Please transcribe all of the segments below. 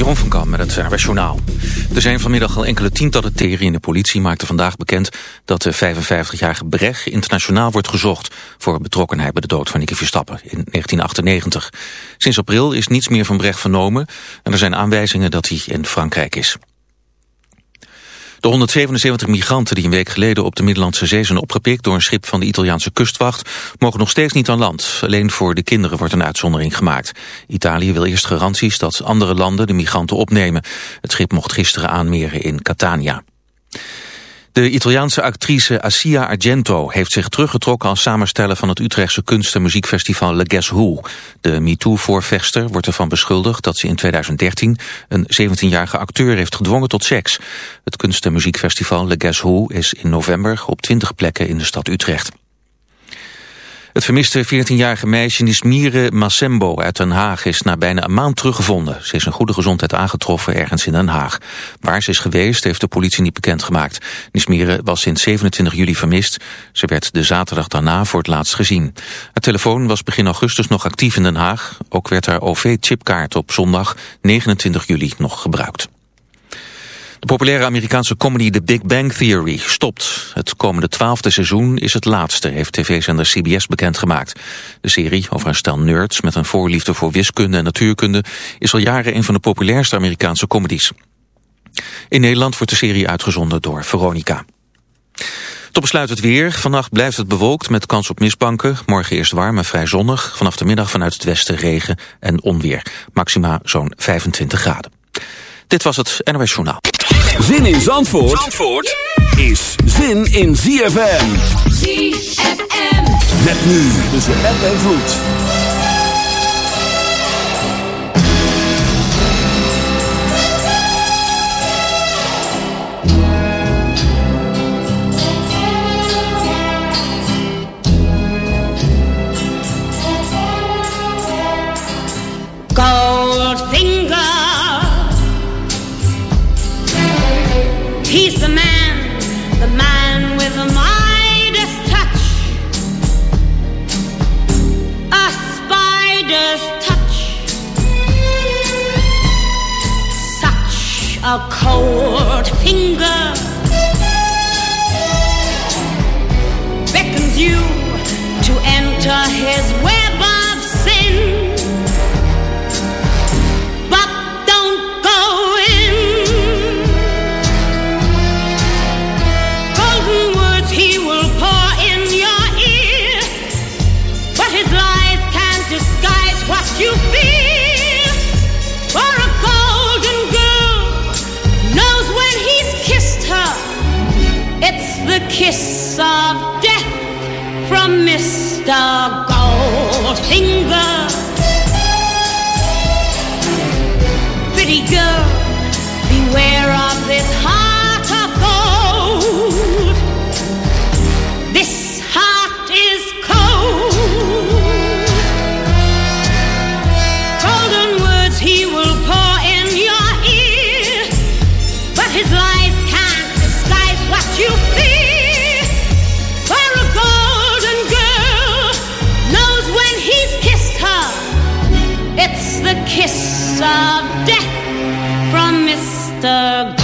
Jeroen van Kam met het NRS. Er zijn vanmiddag al enkele tientallen tegen. De politie maakte vandaag bekend dat de 55-jarige Brecht internationaal wordt gezocht... voor betrokkenheid bij de dood van Nicky Verstappen in 1998. Sinds april is niets meer van Brecht vernomen... en er zijn aanwijzingen dat hij in Frankrijk is. De 177 migranten die een week geleden op de Middellandse Zee zijn opgepikt door een schip van de Italiaanse kustwacht mogen nog steeds niet aan land. Alleen voor de kinderen wordt een uitzondering gemaakt. Italië wil eerst garanties dat andere landen de migranten opnemen. Het schip mocht gisteren aanmeren in Catania. De Italiaanse actrice Assia Argento heeft zich teruggetrokken als samensteller van het Utrechtse kunst- en muziekfestival Le Guess Who. De MeToo-voorvechter wordt ervan beschuldigd dat ze in 2013 een 17-jarige acteur heeft gedwongen tot seks. Het kunst- en muziekfestival Le Guess Who is in november op 20 plekken in de stad Utrecht. Het vermiste 14-jarige meisje Nismire Massembo uit Den Haag is na bijna een maand teruggevonden. Ze is in goede gezondheid aangetroffen ergens in Den Haag. Waar ze is geweest heeft de politie niet bekendgemaakt. Nismire was sinds 27 juli vermist. Ze werd de zaterdag daarna voor het laatst gezien. Het telefoon was begin augustus nog actief in Den Haag. Ook werd haar OV-chipkaart op zondag 29 juli nog gebruikt. De populaire Amerikaanse comedy The Big Bang Theory stopt. Het komende twaalfde seizoen is het laatste, heeft tv-zender CBS bekendgemaakt. De serie over een stel nerds met een voorliefde voor wiskunde en natuurkunde... is al jaren een van de populairste Amerikaanse comedies. In Nederland wordt de serie uitgezonden door Veronica. Tot besluit het weer. Vannacht blijft het bewolkt met kans op mistbanken. Morgen eerst warm en vrij zonnig. Vanaf de middag vanuit het westen regen en onweer. Maxima zo'n 25 graden. Dit was het NOS Journaal. Zin in Zandvoort, Zandvoort is zin in ZFM. ZFM. Met nu tussen app en vloed. Cold finger beckons you Mr. Mr.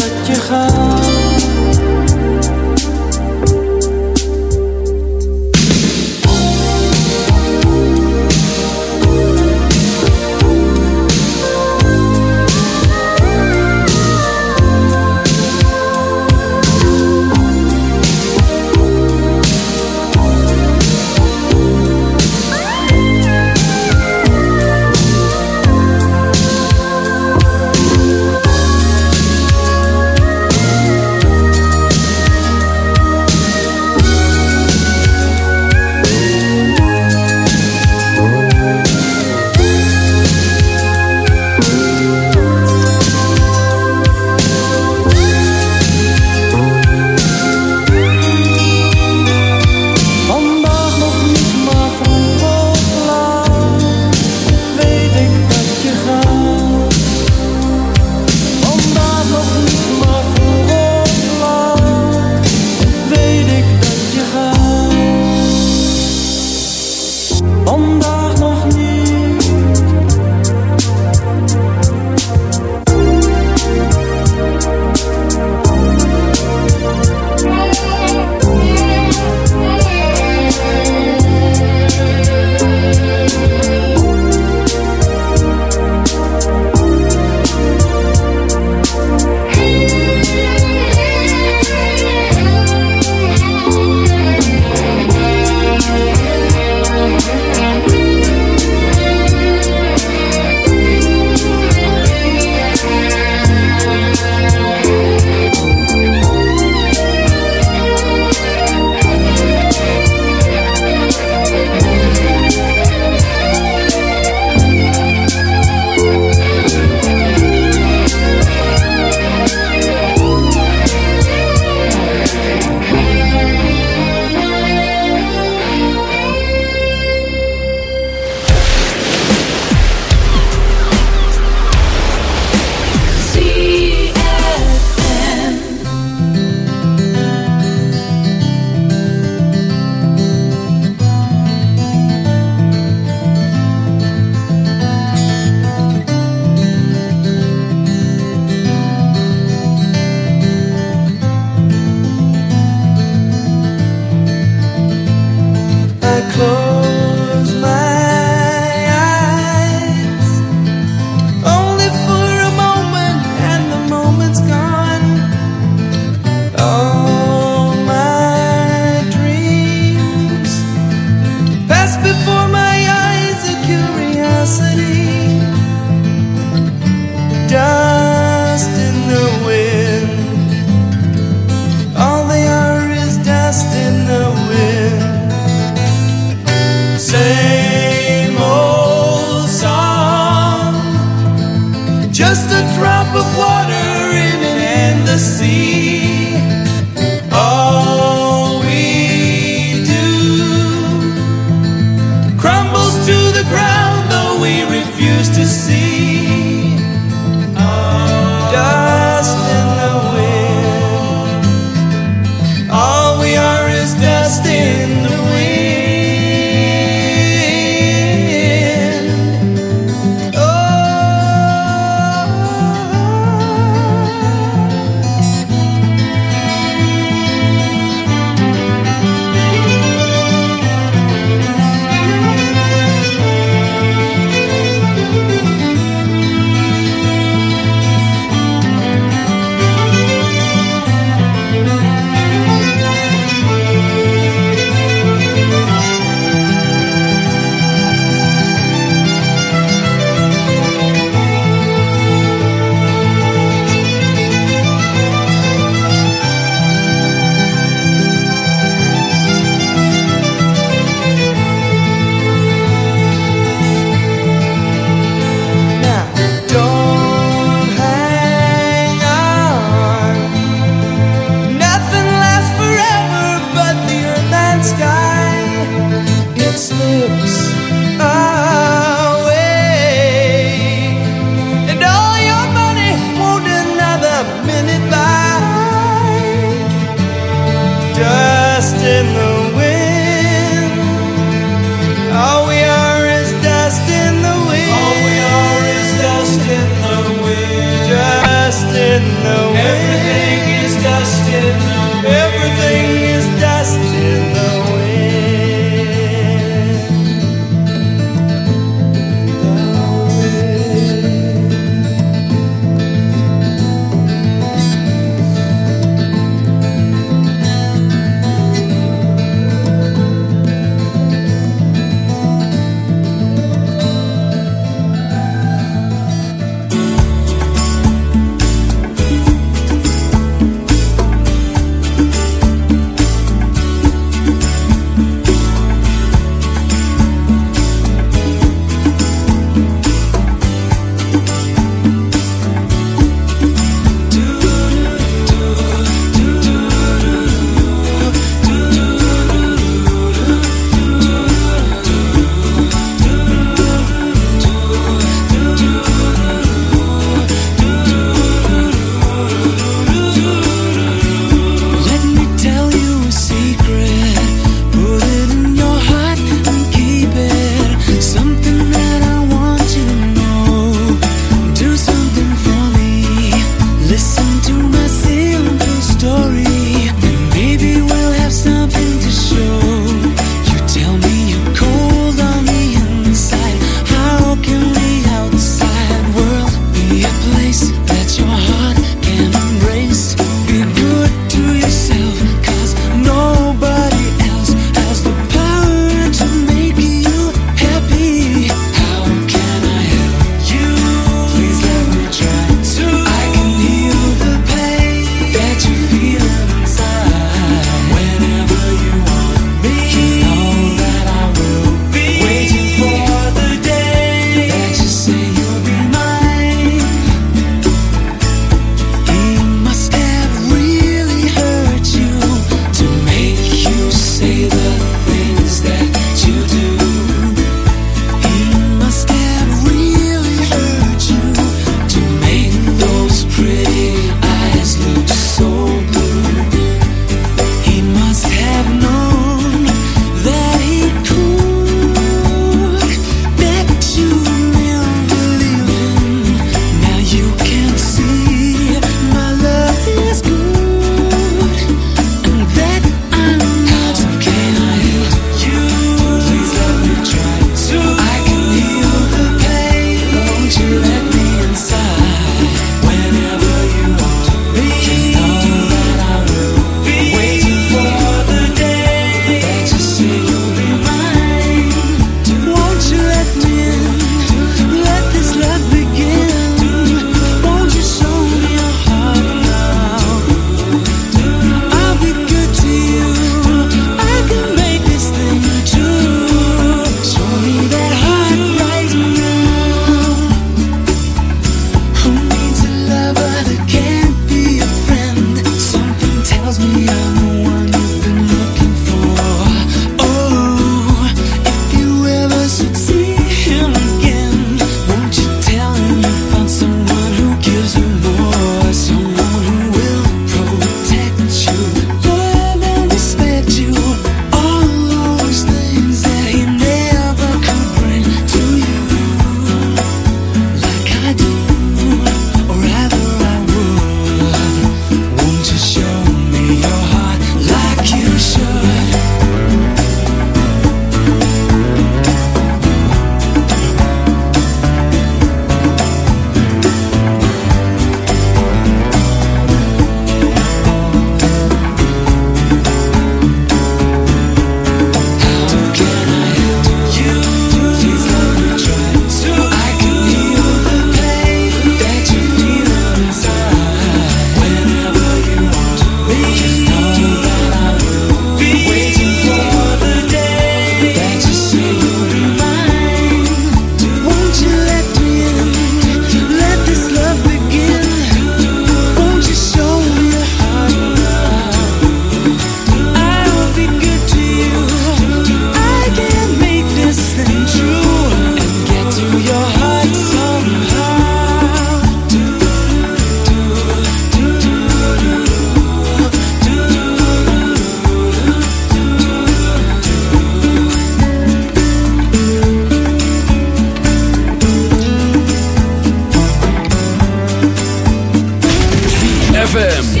ZFM.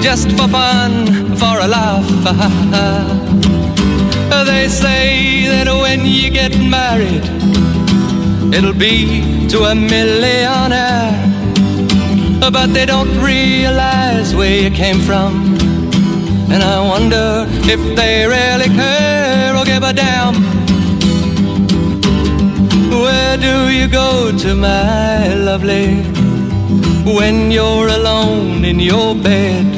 just for fun, for a laugh. they say that when you get married, it'll be to a millionaire. But they don't realize where you came from. And I wonder if they really care or give a damn. Where do you go to, my lovely? when you're alone in your bed.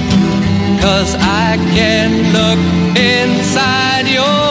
cause I can look inside your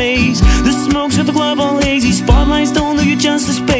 phase. The smokes at the club all hazy. Spotlights don't do you justice, baby.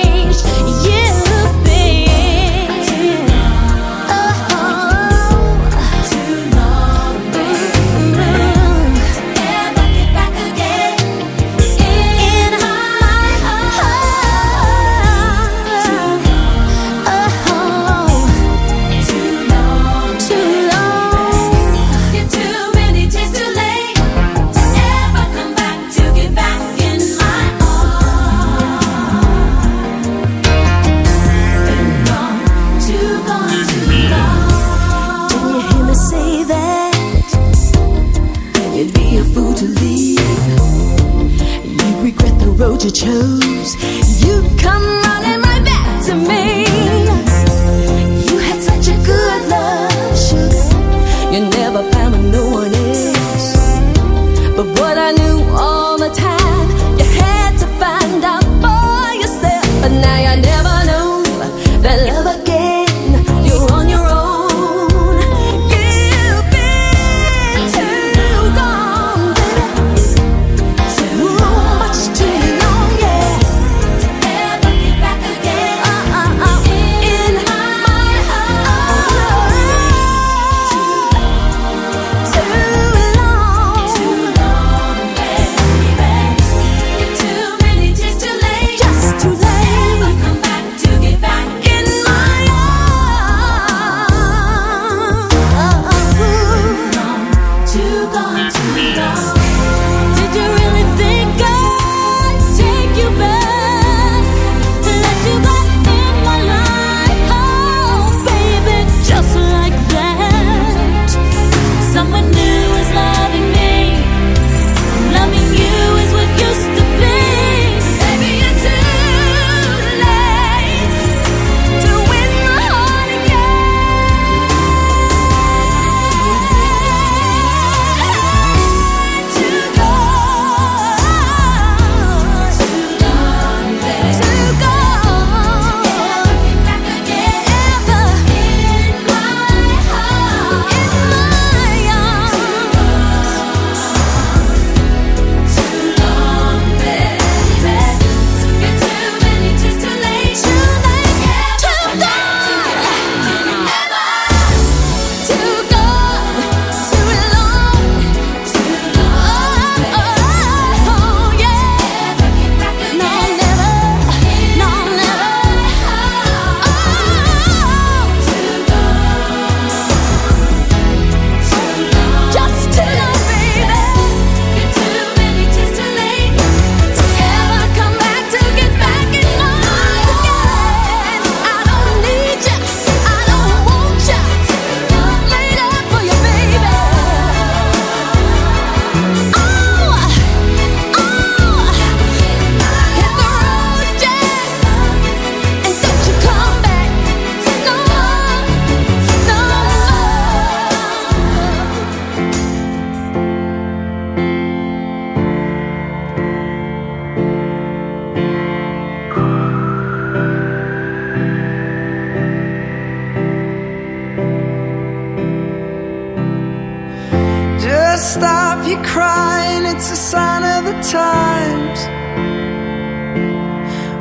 chose